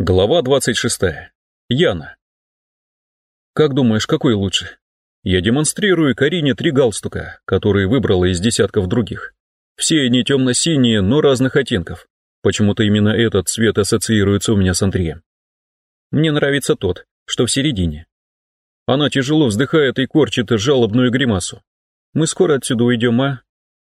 Глава 26. Яна. Как думаешь, какой лучше? Я демонстрирую Карине три галстука, которые выбрала из десятков других. Все они темно-синие, но разных оттенков. Почему-то именно этот цвет ассоциируется у меня с Андреем. Мне нравится тот, что в середине. Она тяжело вздыхает и корчит жалобную гримасу. Мы скоро отсюда уйдем, а?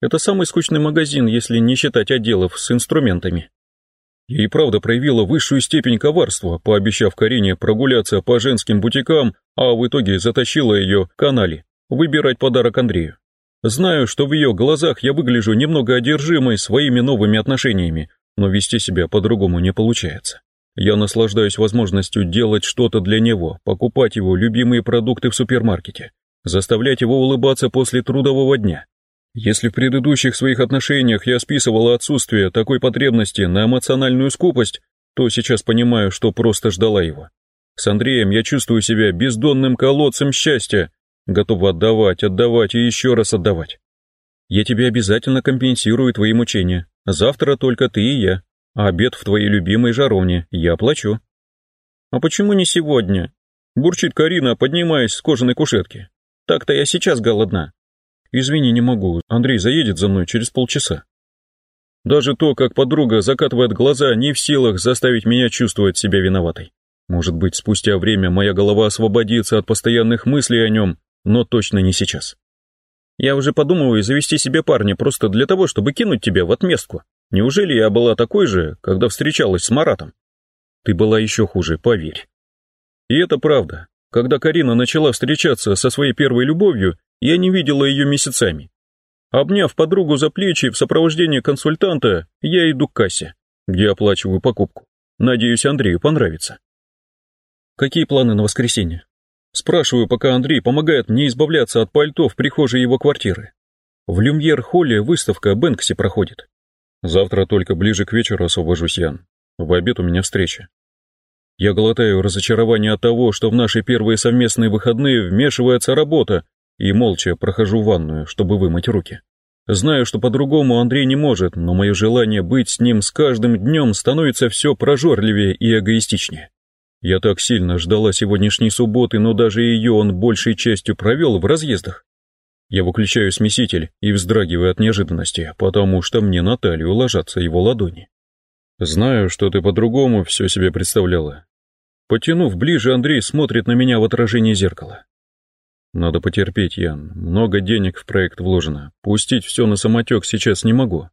Это самый скучный магазин, если не считать отделов с инструментами. Я и правда проявила высшую степень коварства, пообещав Карине прогуляться по женским бутикам, а в итоге затащила ее к канале, выбирать подарок Андрею. Знаю, что в ее глазах я выгляжу немного одержимой своими новыми отношениями, но вести себя по-другому не получается. Я наслаждаюсь возможностью делать что-то для него, покупать его любимые продукты в супермаркете, заставлять его улыбаться после трудового дня, если в предыдущих своих отношениях я списывала отсутствие такой потребности на эмоциональную скупость, то сейчас понимаю, что просто ждала его. С Андреем я чувствую себя бездонным колодцем счастья, готов отдавать, отдавать и еще раз отдавать. Я тебе обязательно компенсирую твои мучения. Завтра только ты и я, а обед в твоей любимой жаровне я оплачу. А почему не сегодня? Бурчит Карина, поднимаясь с кожаной кушетки. Так-то я сейчас голодна. «Извини, не могу. Андрей заедет за мной через полчаса». Даже то, как подруга закатывает глаза, не в силах заставить меня чувствовать себя виноватой. Может быть, спустя время моя голова освободится от постоянных мыслей о нем, но точно не сейчас. Я уже подумываю завести себе парня просто для того, чтобы кинуть тебя в отместку. Неужели я была такой же, когда встречалась с Маратом? Ты была еще хуже, поверь. И это правда. Когда Карина начала встречаться со своей первой любовью, я не видела ее месяцами. Обняв подругу за плечи в сопровождении консультанта, я иду к кассе, где оплачиваю покупку. Надеюсь, Андрею понравится. Какие планы на воскресенье? Спрашиваю, пока Андрей помогает мне избавляться от пальто в прихожей его квартиры. В Люмьер-холле выставка Бэнкси проходит. Завтра только ближе к вечеру освобожусь, Ян. В обед у меня встреча. Я глотаю разочарование от того, что в наши первые совместные выходные вмешивается работа, и молча прохожу ванную, чтобы вымыть руки. Знаю, что по-другому Андрей не может, но мое желание быть с ним с каждым днем становится все прожорливее и эгоистичнее. Я так сильно ждала сегодняшней субботы, но даже ее он большей частью провел в разъездах. Я выключаю смеситель и вздрагиваю от неожиданности, потому что мне на талию ложатся его ладони. Знаю, что ты по-другому все себе представляла. Потянув ближе, Андрей смотрит на меня в отражении зеркала. Надо потерпеть, Ян. Много денег в проект вложено. Пустить все на самотек сейчас не могу.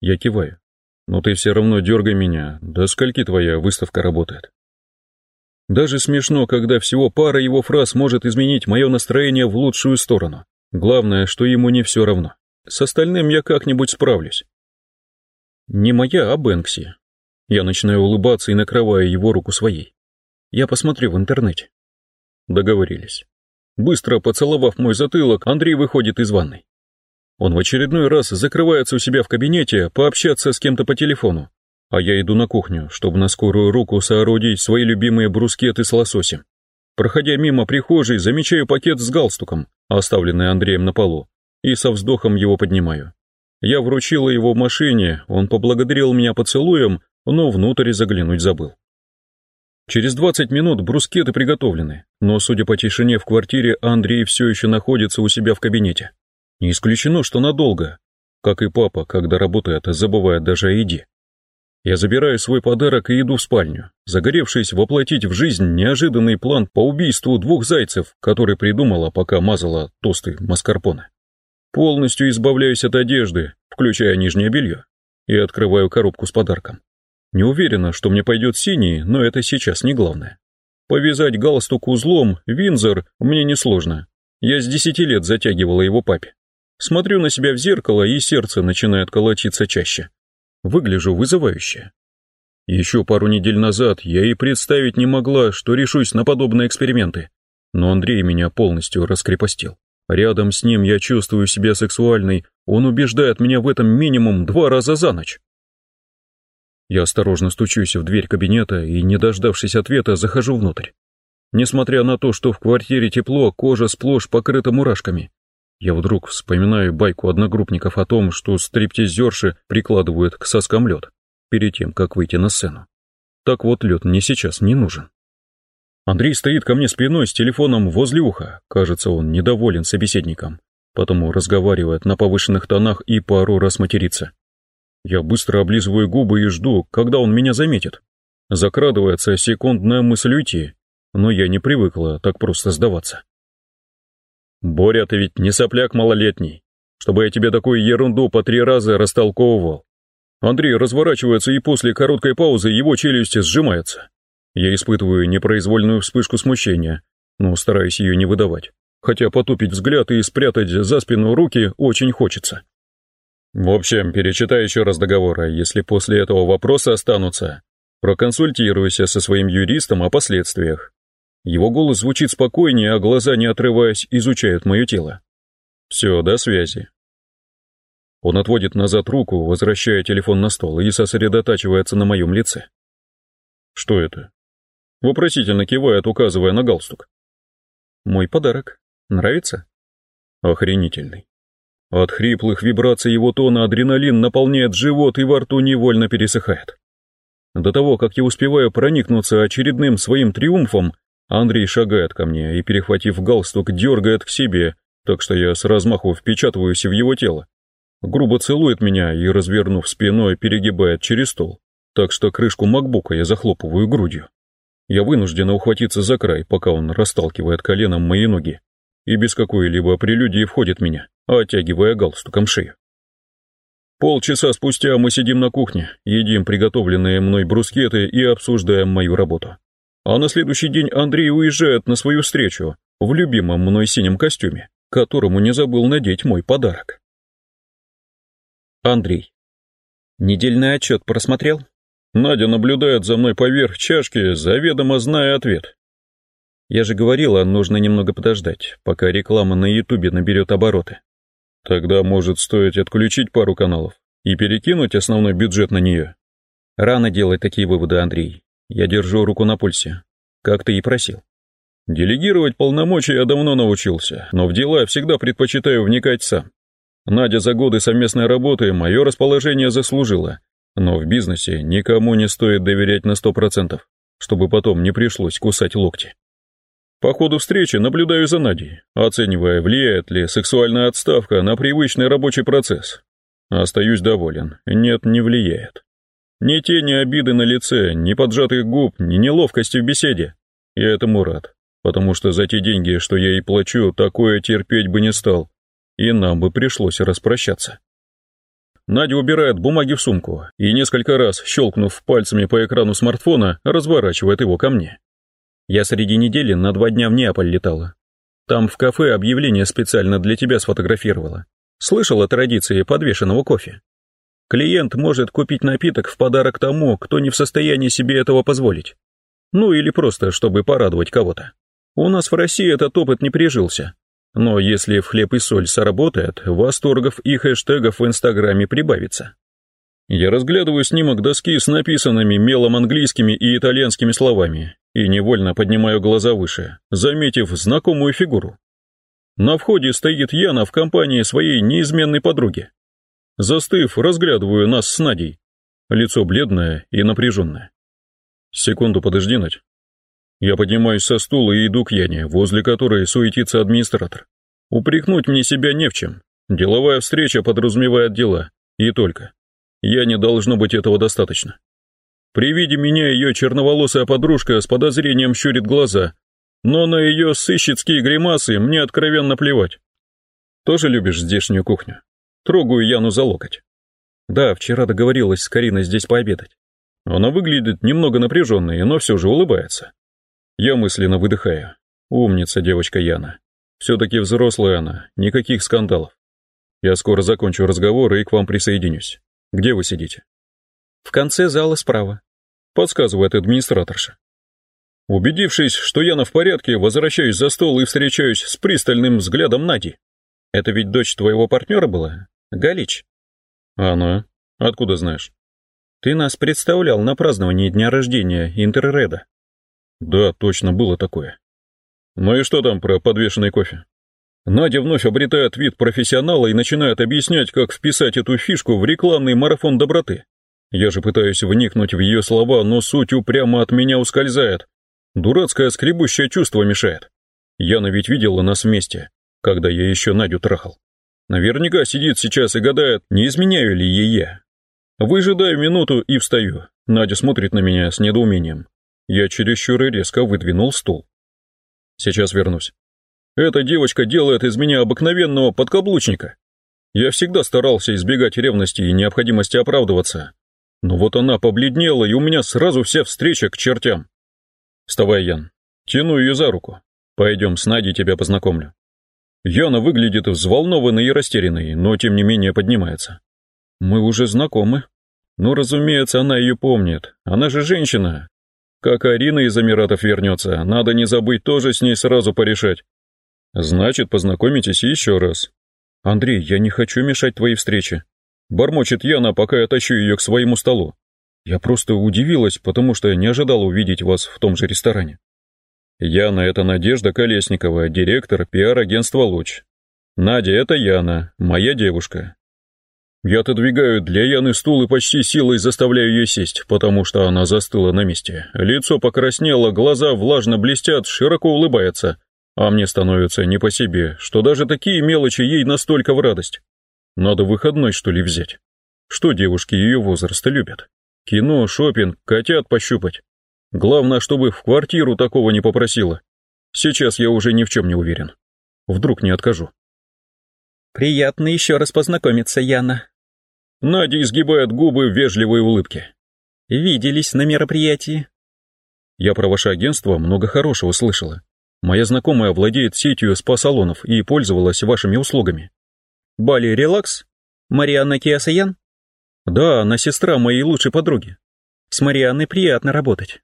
Я киваю. Но ты все равно дергай меня. До скольки твоя выставка работает? Даже смешно, когда всего пара его фраз может изменить мое настроение в лучшую сторону. Главное, что ему не все равно. С остальным я как-нибудь справлюсь. Не моя, а Бэнкси. Я начинаю улыбаться и накрываю его руку своей. Я посмотрю в интернете. Договорились. Быстро поцеловав мой затылок, Андрей выходит из ванной. Он в очередной раз закрывается у себя в кабинете пообщаться с кем-то по телефону, а я иду на кухню, чтобы на скорую руку соорудить свои любимые брускеты с лососем. Проходя мимо прихожей, замечаю пакет с галстуком, оставленный Андреем на полу, и со вздохом его поднимаю. Я вручила его в машине, он поблагодарил меня поцелуем, но внутрь заглянуть забыл. Через 20 минут брускеты приготовлены, но, судя по тишине в квартире, Андрей все еще находится у себя в кабинете. Не исключено, что надолго, как и папа, когда работает, забывает даже о еде. Я забираю свой подарок и иду в спальню, загоревшись воплотить в жизнь неожиданный план по убийству двух зайцев, который придумала, пока мазала тосты маскарпоне. Полностью избавляюсь от одежды, включая нижнее белье, и открываю коробку с подарком. Не уверена, что мне пойдет синий, но это сейчас не главное. Повязать галстук узлом, Винзор, мне несложно. Я с десяти лет затягивала его папе. Смотрю на себя в зеркало, и сердце начинает колотиться чаще. Выгляжу вызывающе. Еще пару недель назад я и представить не могла, что решусь на подобные эксперименты. Но Андрей меня полностью раскрепостил. Рядом с ним я чувствую себя сексуальной, он убеждает меня в этом минимум два раза за ночь. Я осторожно стучусь в дверь кабинета и, не дождавшись ответа, захожу внутрь. Несмотря на то, что в квартире тепло, кожа сплошь покрыта мурашками. Я вдруг вспоминаю байку одногруппников о том, что стриптизерши прикладывают к соскам лед, перед тем, как выйти на сцену. Так вот лед мне сейчас не нужен. Андрей стоит ко мне спиной с телефоном возле уха. Кажется, он недоволен собеседником, потому разговаривает на повышенных тонах и пару раз матерится. Я быстро облизываю губы и жду, когда он меня заметит. Закрадывается секундная мысль уйти, но я не привыкла так просто сдаваться. «Боря, ты ведь не сопляк малолетний, чтобы я тебе такую ерунду по три раза растолковывал. Андрей разворачивается, и после короткой паузы его челюсть сжимается. Я испытываю непроизвольную вспышку смущения, но стараюсь ее не выдавать, хотя потупить взгляд и спрятать за спину руки очень хочется. В общем, перечитай еще раз договор, а если после этого вопросы останутся, проконсультируйся со своим юристом о последствиях. Его голос звучит спокойнее, а глаза, не отрываясь, изучают мое тело. Все, до связи. Он отводит назад руку, возвращая телефон на стол и сосредотачивается на моем лице. Что это? Вопросительно кивает, указывая на галстук. Мой подарок. Нравится? Охренительный. От хриплых вибраций его тона адреналин наполняет живот и во рту невольно пересыхает. До того, как я успеваю проникнуться очередным своим триумфом, Андрей шагает ко мне и, перехватив галстук, дергает к себе, так что я с размаху впечатываюсь в его тело грубо целует меня и, развернув спиной, перегибает через стол, так что крышку макбука я захлопываю грудью. Я вынуждена ухватиться за край, пока он расталкивает коленом мои ноги, и без какой-либо прелюдии входит меня, оттягивая галстуком шею. Полчаса спустя мы сидим на кухне, едим приготовленные мной брускеты и обсуждаем мою работу. А на следующий день Андрей уезжает на свою встречу в любимом мной синем костюме, которому не забыл надеть мой подарок. Андрей. Недельный отчет просмотрел? Надя наблюдает за мной поверх чашки, заведомо зная ответ. Я же говорила, нужно немного подождать, пока реклама на Ютубе наберет обороты. Тогда может стоить отключить пару каналов и перекинуть основной бюджет на нее. Рано делать такие выводы, Андрей. Я держу руку на пульсе, как ты и просил. Делегировать полномочия я давно научился, но в дела я всегда предпочитаю вникать сам. Надя за годы совместной работы мое расположение заслужила, но в бизнесе никому не стоит доверять на сто процентов, чтобы потом не пришлось кусать локти. По ходу встречи наблюдаю за Надей, оценивая, влияет ли сексуальная отставка на привычный рабочий процесс. Остаюсь доволен, нет, не влияет. Ни тени обиды на лице, ни поджатых губ, ни неловкости в беседе. Я этому рад, потому что за те деньги, что я ей плачу, такое терпеть бы не стал и нам бы пришлось распрощаться. Надя убирает бумаги в сумку и несколько раз, щелкнув пальцами по экрану смартфона, разворачивает его ко мне. Я среди недели на два дня в Неаполь летала. Там в кафе объявление специально для тебя сфотографировала. Слышал о традиции подвешенного кофе. Клиент может купить напиток в подарок тому, кто не в состоянии себе этого позволить. Ну или просто, чтобы порадовать кого-то. У нас в России этот опыт не прижился, но если в хлеб и соль сработает, восторгов и хэштегов в Инстаграме прибавится. Я разглядываю снимок доски с написанными мелом английскими и итальянскими словами и невольно поднимаю глаза выше, заметив знакомую фигуру. На входе стоит Яна в компании своей неизменной подруги. Застыв, разглядываю нас с Надей. Лицо бледное и напряженное. Секунду подожди, Надь. Я поднимаюсь со стула и иду к Яне, возле которой суетится администратор. Упрекнуть мне себя не в чем. Деловая встреча подразумевает дела. И только. Яне должно быть этого достаточно. При виде меня ее черноволосая подружка с подозрением щурит глаза, но на ее сыщицкие гримасы мне откровенно плевать. Тоже любишь здешнюю кухню? Трогаю Яну за локоть. Да, вчера договорилась с Кариной здесь пообедать. Она выглядит немного напряженной, но все же улыбается. Я мысленно выдыхаю. Умница девочка Яна. Все-таки взрослая она, никаких скандалов. Я скоро закончу разговор и к вам присоединюсь. Где вы сидите? В конце зала справа. Подсказывает администраторша. Убедившись, что Яна в порядке, возвращаюсь за стол и встречаюсь с пристальным взглядом Нади. Это ведь дочь твоего партнера была? Галич? Она? Откуда знаешь? Ты нас представлял на праздновании дня рождения Интерреда. Да, точно было такое. Ну и что там про подвешенный кофе? Надя вновь обретает вид профессионала и начинает объяснять, как вписать эту фишку в рекламный марафон доброты. Я же пытаюсь вникнуть в ее слова, но суть упрямо от меня ускользает. Дурацкое скребущее чувство мешает. Яна ведь видела нас вместе, когда я еще Надю трахал. Наверняка сидит сейчас и гадает, не изменяю ли ей я. Выжидаю минуту и встаю. Надя смотрит на меня с недоумением. Я чересчур резко выдвинул стул. Сейчас вернусь. Эта девочка делает из меня обыкновенного подкаблучника. Я всегда старался избегать ревности и необходимости оправдываться. Но вот она побледнела, и у меня сразу вся встреча к чертям. Вставай, Ян. Тяну ее за руку. Пойдем, с Надей тебя познакомлю. Яна выглядит взволнованной и растерянной, но тем не менее поднимается. Мы уже знакомы. Ну, разумеется, она ее помнит. Она же женщина. Как Арина из Эмиратов вернется, надо не забыть тоже с ней сразу порешать. Значит, познакомитесь еще раз. Андрей, я не хочу мешать твоей встрече. Бормочет Яна, пока я тащу ее к своему столу. Я просто удивилась, потому что не ожидала увидеть вас в том же ресторане. Яна — это Надежда Колесникова, директор пиар-агентства «Луч». Надя — это Яна, моя девушка. Я отодвигаю для Яны стул и почти силой заставляю ее сесть, потому что она застыла на месте. Лицо покраснело, глаза влажно блестят, широко улыбается. А мне становится не по себе, что даже такие мелочи ей настолько в радость. Надо выходной, что ли, взять. Что девушки ее возраста любят? Кино, шопинг, котят пощупать. Главное, чтобы в квартиру такого не попросила. Сейчас я уже ни в чем не уверен. Вдруг не откажу. Приятно еще раз познакомиться, Яна. Надя изгибает губы в вежливой улыбке. Виделись на мероприятии. Я про ваше агентство много хорошего слышала. Моя знакомая владеет сетью спа-салонов и пользовалась вашими услугами. Бали Релакс? Марианна Киасаян? Да, она сестра моей лучшей подруги. С Марианной приятно работать.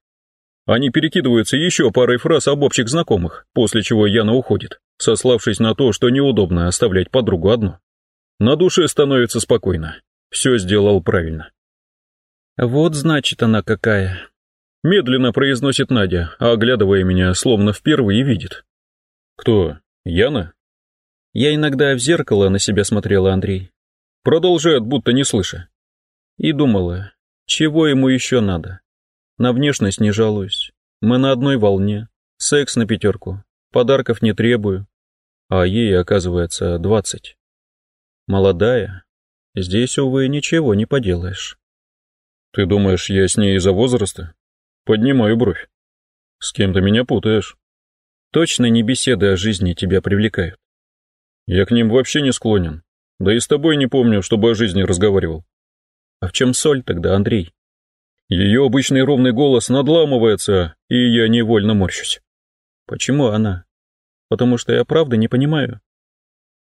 Они перекидываются еще парой фраз об общих знакомых, после чего Яна уходит, сославшись на то, что неудобно оставлять подругу одну. На душе становится спокойно. Все сделал правильно. Вот значит она какая. Медленно произносит Надя, оглядывая меня, словно впервые видит. Кто? Яна? Я иногда в зеркало на себя смотрела, Андрей. Продолжает, будто не слыша. И думала, чего ему еще надо? На внешность не жалуюсь. Мы на одной волне. Секс на пятерку. Подарков не требую. А ей, оказывается, двадцать. Молодая. Здесь, увы, ничего не поделаешь. Ты думаешь, я с ней из-за возраста? Поднимаю бровь. С кем то меня путаешь. Точно не беседы о жизни тебя привлекают. Я к ним вообще не склонен. Да и с тобой не помню, чтобы о жизни разговаривал. А в чем соль тогда, Андрей? Ее обычный ровный голос надламывается, и я невольно морщусь. Почему она? Потому что я правда не понимаю.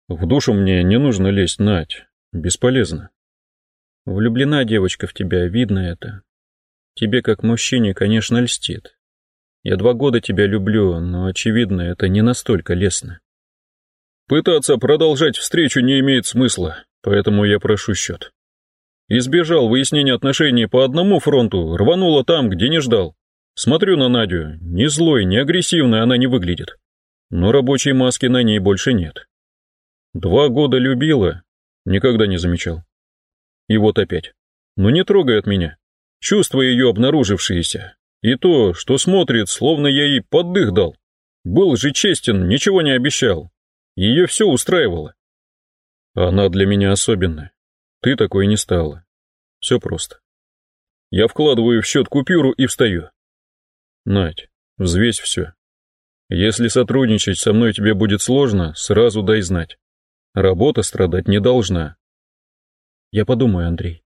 В душу мне не нужно лезть, Надь. Бесполезно. Влюблена девочка в тебя, видно это. Тебе, как мужчине, конечно, льстит. Я два года тебя люблю, но, очевидно, это не настолько лестно. Пытаться продолжать встречу не имеет смысла, поэтому я прошу счет. Избежал выяснения отношений по одному фронту, рванула там, где не ждал. Смотрю на Надю, ни злой, ни агрессивной она не выглядит. Но рабочей маски на ней больше нет. Два года любила, никогда не замечал. И вот опять. Но не трогает меня. Чувства ее обнаружившиеся. И то, что смотрит, словно я ей поддых дал. Был же честен, ничего не обещал. Ее все устраивало. Она для меня особенная. Ты такой не стала. Все просто. Я вкладываю в счет купюру и встаю. Надь, взвесь все. Если сотрудничать со мной тебе будет сложно, сразу дай знать. Работа страдать не должна. Я подумаю, Андрей.